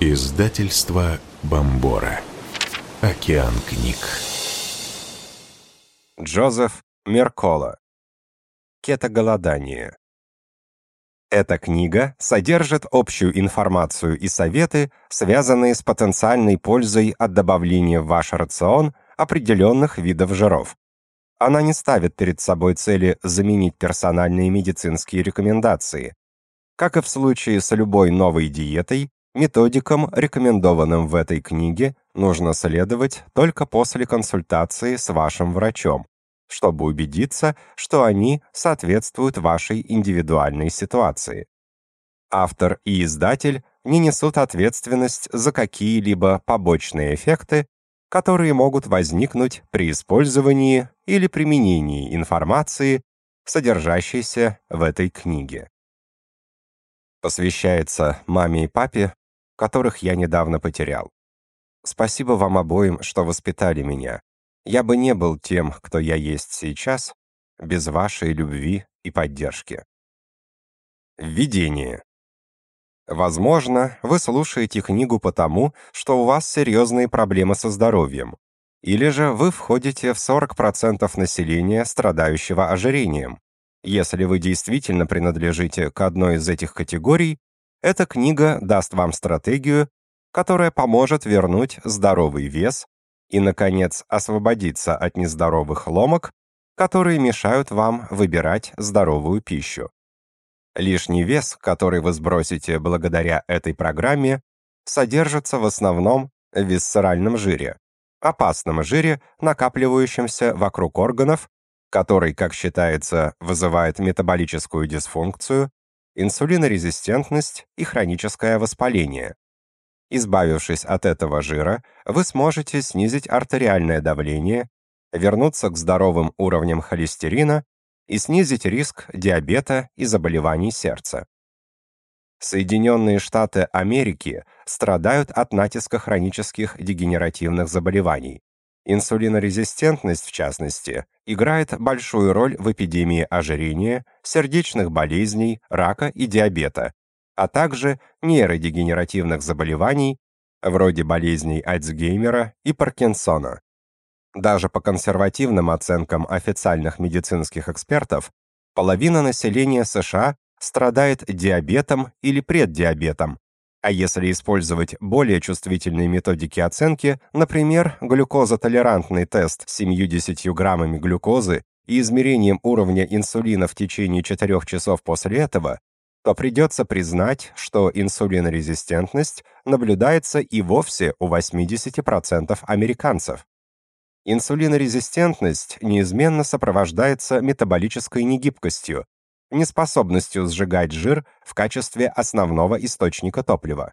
Издательство Бомбора. Океан книг. Джозеф Меркола. Кетоголодание. Эта книга содержит общую информацию и советы, связанные с потенциальной пользой от добавления в ваш рацион определенных видов жиров. Она не ставит перед собой цели заменить персональные медицинские рекомендации. Как и в случае с любой новой диетой, Методикам, рекомендованным в этой книге, нужно следовать только после консультации с вашим врачом, чтобы убедиться, что они соответствуют вашей индивидуальной ситуации. Автор и издатель не несут ответственность за какие-либо побочные эффекты, которые могут возникнуть при использовании или применении информации, содержащейся в этой книге. Посвящается маме и папе которых я недавно потерял. Спасибо вам обоим, что воспитали меня. Я бы не был тем, кто я есть сейчас, без вашей любви и поддержки. Введение. Возможно, вы слушаете книгу потому, что у вас серьезные проблемы со здоровьем, или же вы входите в 40% населения, страдающего ожирением. Если вы действительно принадлежите к одной из этих категорий, эта книга даст вам стратегию, которая поможет вернуть здоровый вес и, наконец, освободиться от нездоровых ломок, которые мешают вам выбирать здоровую пищу. Лишний вес, который вы сбросите благодаря этой программе, содержится в основном в висцеральном жире, опасном жире, накапливающемся вокруг органов, который, как считается, вызывает метаболическую дисфункцию, инсулинорезистентность и хроническое воспаление. Избавившись от этого жира, вы сможете снизить артериальное давление, вернуться к здоровым уровням холестерина и снизить риск диабета и заболеваний сердца. Соединенные Штаты Америки страдают от натиска хронических дегенеративных заболеваний. Инсулинорезистентность, в частности, играет большую роль в эпидемии ожирения, сердечных болезней, рака и диабета, а также нейродегенеративных заболеваний, вроде болезней Альцгеймера и Паркинсона. Даже по консервативным оценкам официальных медицинских экспертов, половина населения США страдает диабетом или преддиабетом, а если использовать более чувствительные методики оценки, например, глюкозотолерантный тест с 70 граммами глюкозы и измерением уровня инсулина в течение 4 часов после этого, то придется признать, что инсулинорезистентность наблюдается и вовсе у 80% американцев. Инсулинорезистентность неизменно сопровождается метаболической негибкостью, неспособностью сжигать жир в качестве основного источника топлива.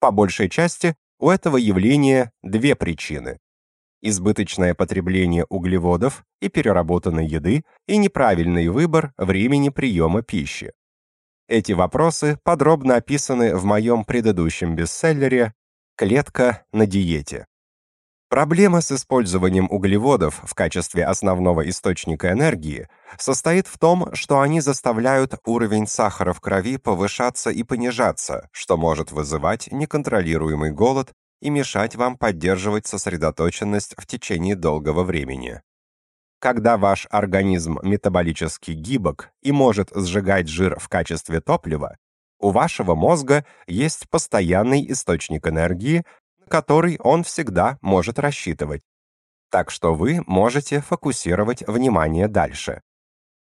По большей части у этого явления две причины избыточное потребление углеводов и переработанной еды и неправильный выбор времени приема пищи. Эти вопросы подробно описаны в моем предыдущем бестселлере «Клетка на диете». Проблема с использованием углеводов в качестве основного источника энергии состоит в том, что они заставляют уровень сахара в крови повышаться и понижаться, что может вызывать неконтролируемый голод и мешать вам поддерживать сосредоточенность в течение долгого времени. Когда ваш организм метаболически гибок и может сжигать жир в качестве топлива, у вашего мозга есть постоянный источник энергии, который он всегда может рассчитывать. Так что вы можете фокусировать внимание дальше.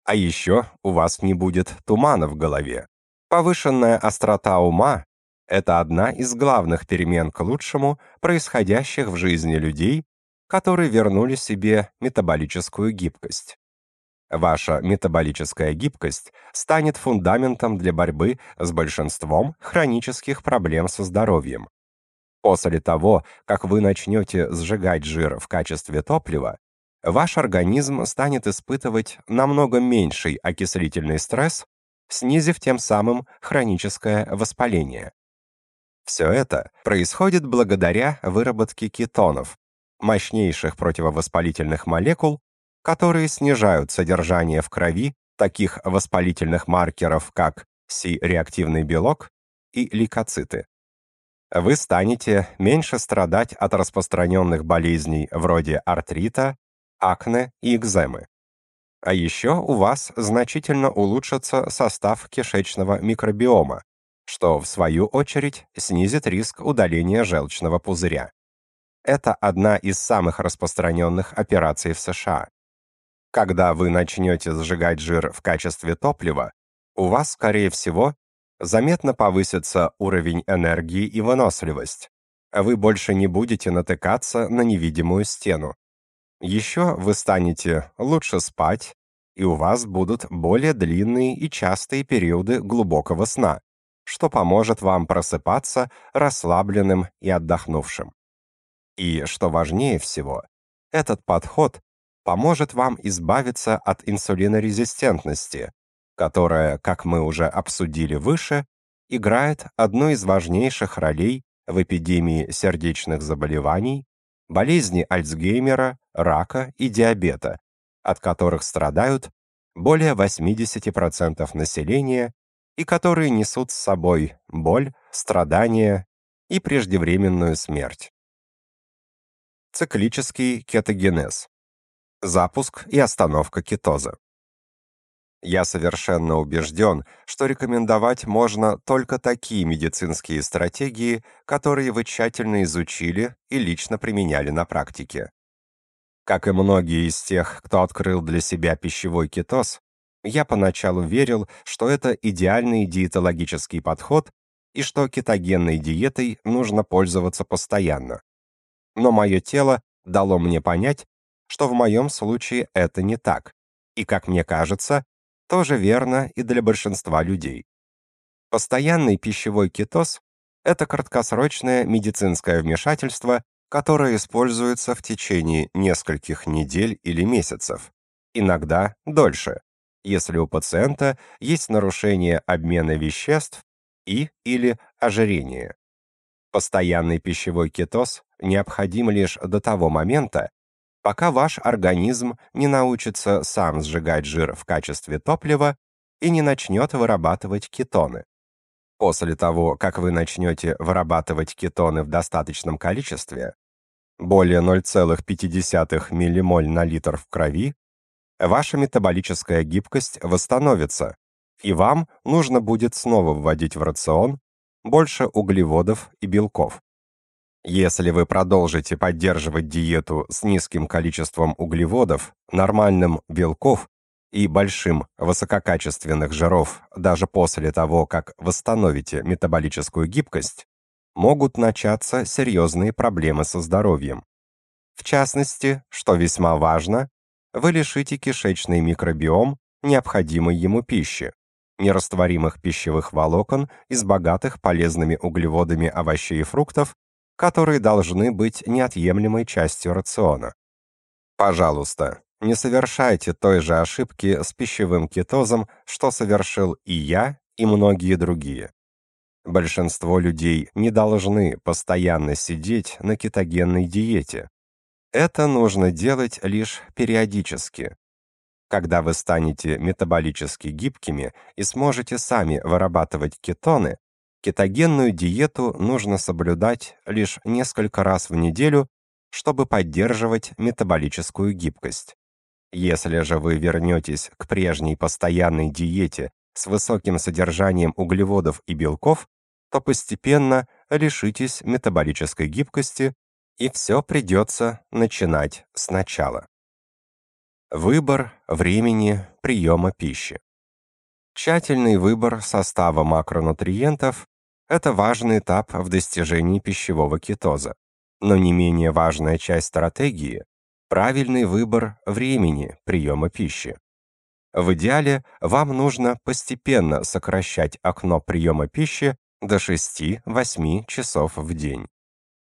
А еще у вас не будет тумана в голове. Повышенная острота ума — это одна из главных перемен к лучшему, происходящих в жизни людей, которые вернули себе метаболическую гибкость. Ваша метаболическая гибкость станет фундаментом для борьбы с большинством хронических проблем со здоровьем, После того, как вы начнете сжигать жир в качестве топлива, ваш организм станет испытывать намного меньший окислительный стресс, снизив тем самым хроническое воспаление. Все это происходит благодаря выработке кетонов, мощнейших противовоспалительных молекул, которые снижают содержание в крови таких воспалительных маркеров, как C-реактивный белок и лейкоциты вы станете меньше страдать от распространенных болезней вроде артрита, акне и экземы. А еще у вас значительно улучшится состав кишечного микробиома, что, в свою очередь, снизит риск удаления желчного пузыря. Это одна из самых распространенных операций в США. Когда вы начнете сжигать жир в качестве топлива, у вас, скорее всего, заметно повысится уровень энергии и выносливость. Вы больше не будете натыкаться на невидимую стену. Еще вы станете лучше спать, и у вас будут более длинные и частые периоды глубокого сна, что поможет вам просыпаться расслабленным и отдохнувшим. И, что важнее всего, этот подход поможет вам избавиться от инсулинорезистентности, которая, как мы уже обсудили выше, играет одну из важнейших ролей в эпидемии сердечных заболеваний, болезни Альцгеймера, рака и диабета, от которых страдают более 80% населения и которые несут с собой боль, страдания и преждевременную смерть. Циклический кетогенез. Запуск и остановка кетоза. Я совершенно убежден, что рекомендовать можно только такие медицинские стратегии, которые вы тщательно изучили и лично применяли на практике. Как и многие из тех, кто открыл для себя пищевой кетоз, я поначалу верил, что это идеальный диетологический подход и что кетогенной диетой нужно пользоваться постоянно. Но мое тело дало мне понять, что в моем случае это не так. И, как мне кажется, тоже верно и для большинства людей. Постоянный пищевой кетоз – это краткосрочное медицинское вмешательство, которое используется в течение нескольких недель или месяцев, иногда дольше, если у пациента есть нарушение обмена веществ и или ожирение. Постоянный пищевой кетоз необходим лишь до того момента, пока ваш организм не научится сам сжигать жир в качестве топлива и не начнет вырабатывать кетоны. После того, как вы начнете вырабатывать кетоны в достаточном количестве, более 0,5 миллимоль на литр в крови, ваша метаболическая гибкость восстановится, и вам нужно будет снова вводить в рацион больше углеводов и белков. Если вы продолжите поддерживать диету с низким количеством углеводов, нормальным белков и большим высококачественных жиров даже после того, как восстановите метаболическую гибкость, могут начаться серьезные проблемы со здоровьем. В частности, что весьма важно, вы лишите кишечный микробиом необходимой ему пищи, нерастворимых пищевых волокон из богатых полезными углеводами овощей и фруктов которые должны быть неотъемлемой частью рациона. Пожалуйста, не совершайте той же ошибки с пищевым кетозом, что совершил и я, и многие другие. Большинство людей не должны постоянно сидеть на кетогенной диете. Это нужно делать лишь периодически. Когда вы станете метаболически гибкими и сможете сами вырабатывать кетоны, Кетогенную диету нужно соблюдать лишь несколько раз в неделю, чтобы поддерживать метаболическую гибкость. Если же вы вернетесь к прежней постоянной диете с высоким содержанием углеводов и белков, то постепенно лишитесь метаболической гибкости и все придется начинать сначала. Выбор времени приема пищи. Тщательный выбор состава макронутриентов – это важный этап в достижении пищевого кетоза. Но не менее важная часть стратегии – правильный выбор времени приема пищи. В идеале вам нужно постепенно сокращать окно приема пищи до 6-8 часов в день.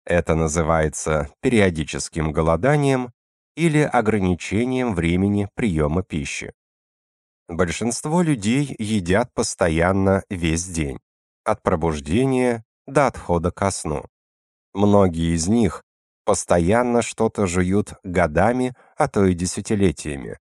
Это называется периодическим голоданием или ограничением времени приема пищи. Большинство людей едят постоянно весь день, от пробуждения до отхода ко сну. Многие из них постоянно что-то жуют годами, а то и десятилетиями.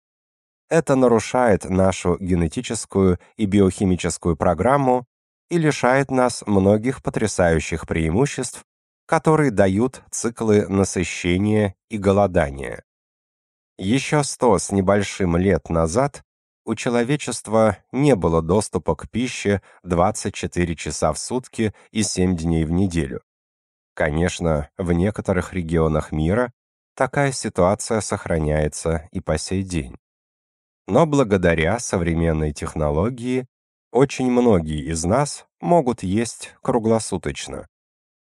Это нарушает нашу генетическую и биохимическую программу и лишает нас многих потрясающих преимуществ, которые дают циклы насыщения и голодания. Еще сто с небольшим лет назад у человечества не было доступа к пище 24 часа в сутки и 7 дней в неделю. Конечно, в некоторых регионах мира такая ситуация сохраняется и по сей день. Но благодаря современной технологии очень многие из нас могут есть круглосуточно.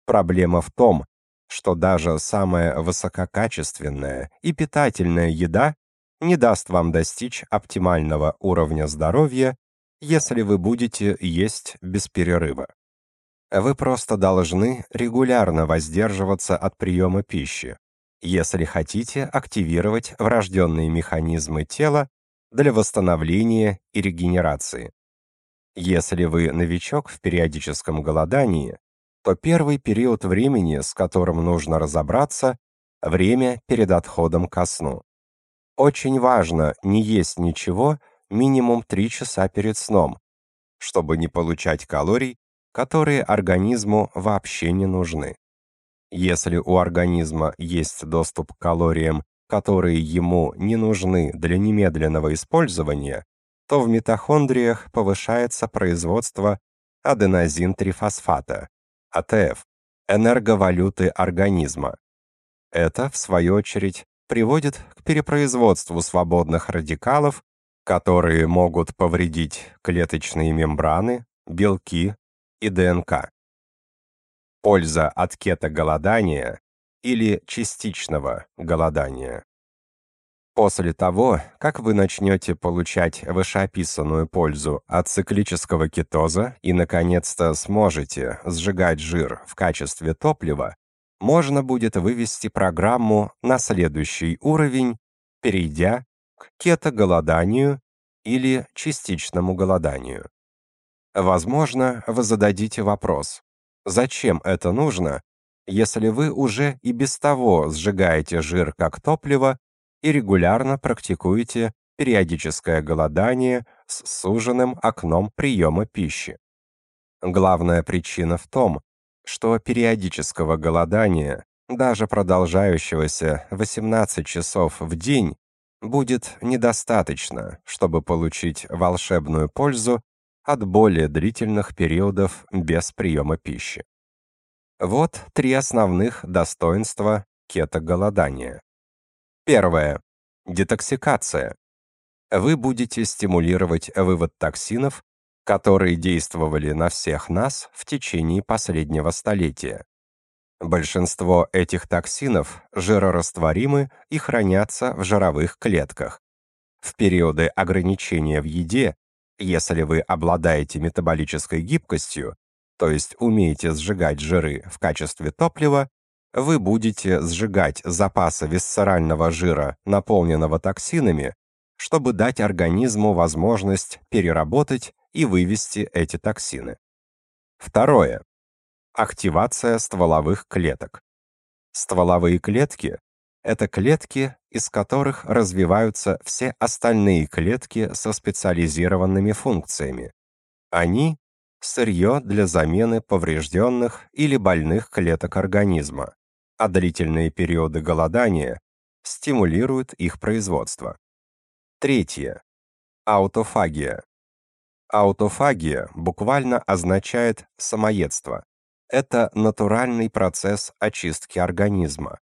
Проблема в том, что даже самая высококачественная и питательная еда не даст вам достичь оптимального уровня здоровья, если вы будете есть без перерыва. Вы просто должны регулярно воздерживаться от приема пищи, если хотите активировать врожденные механизмы тела для восстановления и регенерации. Если вы новичок в периодическом голодании, то первый период времени, с которым нужно разобраться, время перед отходом ко сну. Очень важно не есть ничего минимум 3 часа перед сном, чтобы не получать калорий, которые организму вообще не нужны. Если у организма есть доступ к калориям, которые ему не нужны для немедленного использования, то в митохондриях повышается производство аденозин-трифосфата, АТФ, энерговалюты организма. Это, в свою очередь, приводит к перепроизводству свободных радикалов, которые могут повредить клеточные мембраны, белки и ДНК. Польза от кетоголодания или частичного голодания. После того, как вы начнете получать вышеописанную пользу от циклического кетоза и, наконец-то, сможете сжигать жир в качестве топлива, можно будет вывести программу на следующий уровень, перейдя к кето-голоданию или частичному голоданию. Возможно, вы зададите вопрос, зачем это нужно, если вы уже и без того сжигаете жир как топливо и регулярно практикуете периодическое голодание с суженным окном приема пищи. Главная причина в том, что периодического голодания, даже продолжающегося 18 часов в день, будет недостаточно, чтобы получить волшебную пользу от более длительных периодов без приема пищи. Вот три основных достоинства кетоголодания. Первое. Детоксикация. Вы будете стимулировать вывод токсинов которые действовали на всех нас в течение последнего столетия. Большинство этих токсинов жирорастворимы и хранятся в жировых клетках. В периоды ограничения в еде, если вы обладаете метаболической гибкостью, то есть умеете сжигать жиры в качестве топлива, вы будете сжигать запасы висцерального жира, наполненного токсинами, чтобы дать организму возможность переработать и вывести эти токсины. Второе. Активация стволовых клеток. Стволовые клетки — это клетки, из которых развиваются все остальные клетки со специализированными функциями. Они — сырье для замены поврежденных или больных клеток организма, а длительные периоды голодания стимулируют их производство. Третье. Аутофагия Аутофагия буквально означает самоедство. Это натуральный процесс очистки организма.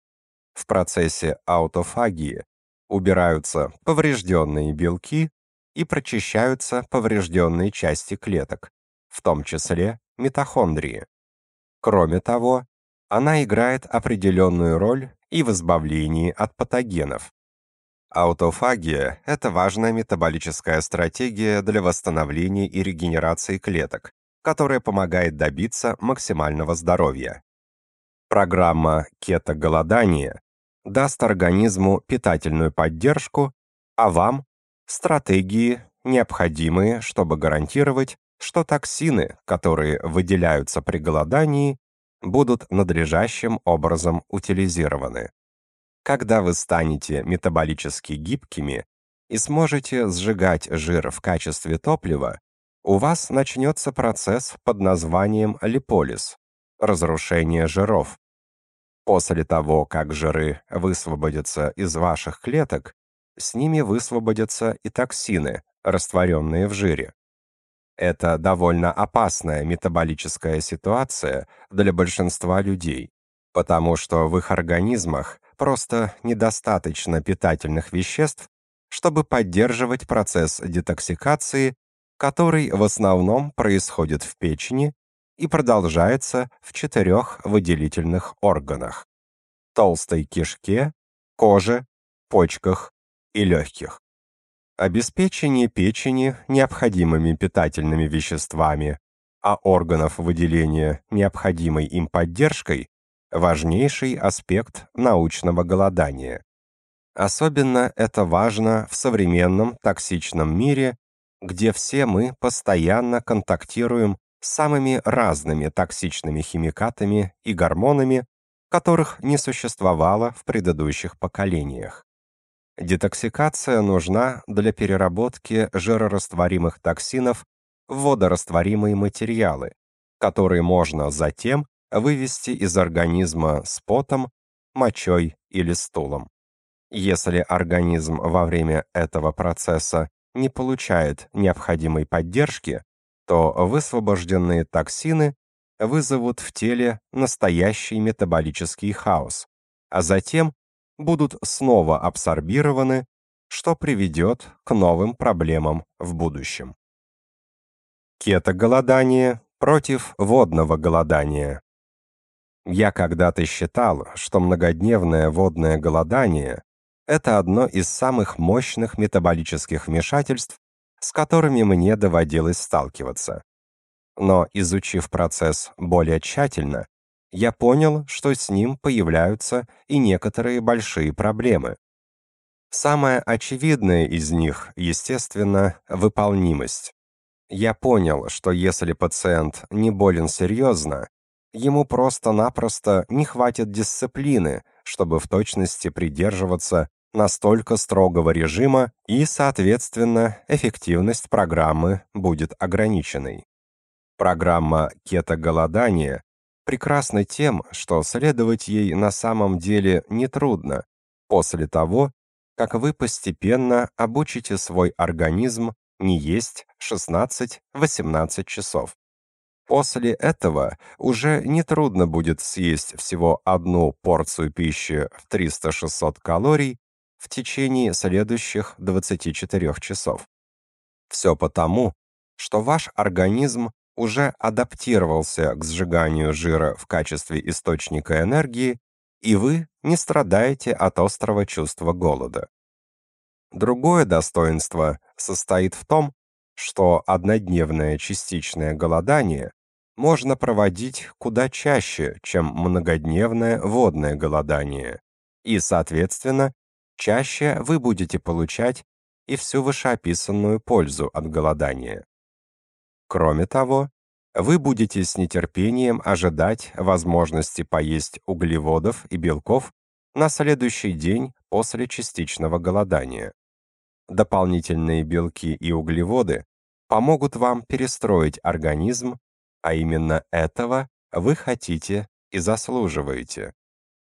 В процессе аутофагии убираются поврежденные белки и прочищаются поврежденные части клеток, в том числе митохондрии. Кроме того, она играет определенную роль и в избавлении от патогенов, Аутофагия – это важная метаболическая стратегия для восстановления и регенерации клеток, которая помогает добиться максимального здоровья. Программа «Кето-голодание» даст организму питательную поддержку, а вам – стратегии, необходимые, чтобы гарантировать, что токсины, которые выделяются при голодании, будут надлежащим образом утилизированы. Когда вы станете метаболически гибкими и сможете сжигать жир в качестве топлива, у вас начнется процесс под названием липолиз – разрушение жиров. После того, как жиры высвободятся из ваших клеток, с ними высвободятся и токсины, растворенные в жире. Это довольно опасная метаболическая ситуация для большинства людей потому что в их организмах просто недостаточно питательных веществ, чтобы поддерживать процесс детоксикации, который в основном происходит в печени и продолжается в четырех выделительных органах – толстой кишке, коже, почках и легких. Обеспечение печени необходимыми питательными веществами, а органов выделения необходимой им поддержкой важнейший аспект научного голодания. Особенно это важно в современном токсичном мире, где все мы постоянно контактируем с самыми разными токсичными химикатами и гормонами, которых не существовало в предыдущих поколениях. Детоксикация нужна для переработки жирорастворимых токсинов в водорастворимые материалы, которые можно затем вывести из организма с потом, мочой или стулом. Если организм во время этого процесса не получает необходимой поддержки, то высвобожденные токсины вызовут в теле настоящий метаболический хаос, а затем будут снова абсорбированы, что приведет к новым проблемам в будущем. Кетоголодание против водного голодания. Я когда-то считал, что многодневное водное голодание – это одно из самых мощных метаболических вмешательств, с которыми мне доводилось сталкиваться. Но, изучив процесс более тщательно, я понял, что с ним появляются и некоторые большие проблемы. Самое очевидное из них, естественно, выполнимость. Я понял, что если пациент не болен серьезно, ему просто-напросто не хватит дисциплины, чтобы в точности придерживаться настолько строгого режима, и, соответственно, эффективность программы будет ограниченной. Программа кето-голодания прекрасна тем, что следовать ей на самом деле не трудно после того, как вы постепенно обучите свой организм не есть 16-18 часов. После этого уже нетрудно будет съесть всего одну порцию пищи в 300-600 калорий в течение следующих 24 часов. Все потому, что ваш организм уже адаптировался к сжиганию жира в качестве источника энергии, и вы не страдаете от острого чувства голода. Другое достоинство состоит в том, что однодневное частичное голодание можно проводить куда чаще, чем многодневное водное голодание. И, соответственно, чаще вы будете получать и всю вышеописанную пользу от голодания. Кроме того, вы будете с нетерпением ожидать возможности поесть углеводов и белков на следующий день после частичного голодания. Дополнительные белки и углеводы помогут вам перестроить организм а именно этого вы хотите и заслуживаете.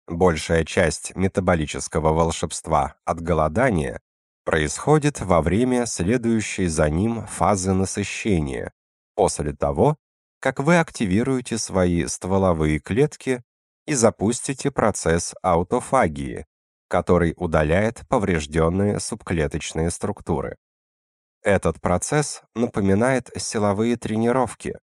Большая часть метаболического волшебства от голодания происходит во время следующей за ним фазы насыщения, после того, как вы активируете свои стволовые клетки и запустите процесс аутофагии, который удаляет поврежденные субклеточные структуры. Этот процесс напоминает силовые тренировки,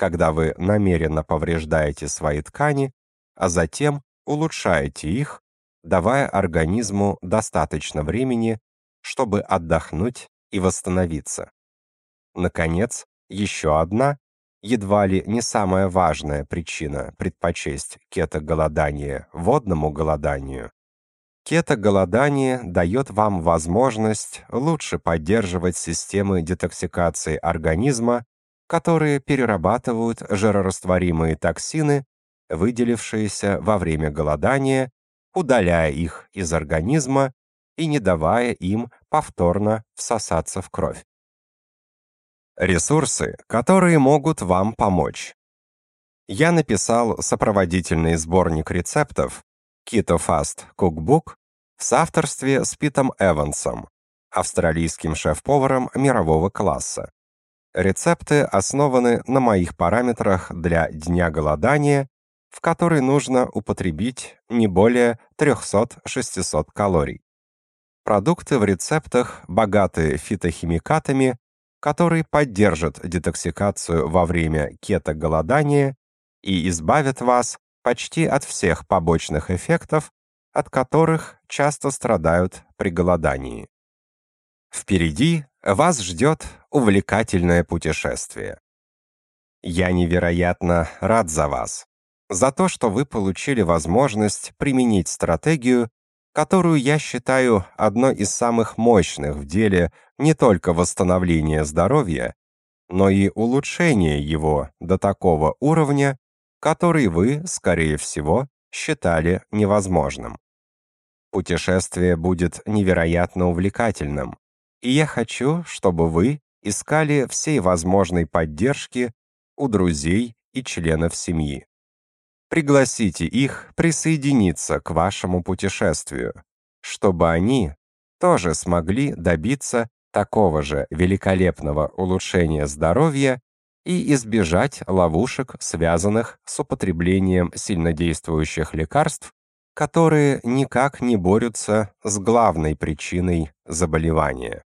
когда вы намеренно повреждаете свои ткани, а затем улучшаете их, давая организму достаточно времени, чтобы отдохнуть и восстановиться. Наконец, еще одна, едва ли не самая важная причина предпочесть кето-голодание водному голоданию. Кето-голодание дает вам возможность лучше поддерживать системы детоксикации организма которые перерабатывают жирорастворимые токсины, выделившиеся во время голодания, удаляя их из организма и не давая им повторно всосаться в кровь. Ресурсы, которые могут вам помочь. Я написал сопроводительный сборник рецептов Keto Fast Cookbook в соавторстве с Питом Эвансом, австралийским шеф-поваром мирового класса. Рецепты основаны на моих параметрах для дня голодания, в который нужно употребить не более 300-600 калорий. Продукты в рецептах богаты фитохимикатами, которые поддержат детоксикацию во время кето-голодания и избавят вас почти от всех побочных эффектов, от которых часто страдают при голодании. Впереди вас ждет увлекательное путешествие. Я невероятно рад за вас, за то, что вы получили возможность применить стратегию, которую я считаю одной из самых мощных в деле не только восстановления здоровья, но и улучшения его до такого уровня, который вы, скорее всего, считали невозможным. Путешествие будет невероятно увлекательным и я хочу, чтобы вы искали всей возможной поддержки у друзей и членов семьи. Пригласите их присоединиться к вашему путешествию, чтобы они тоже смогли добиться такого же великолепного улучшения здоровья и избежать ловушек, связанных с употреблением сильнодействующих лекарств, которые никак не борются с главной причиной заболевания.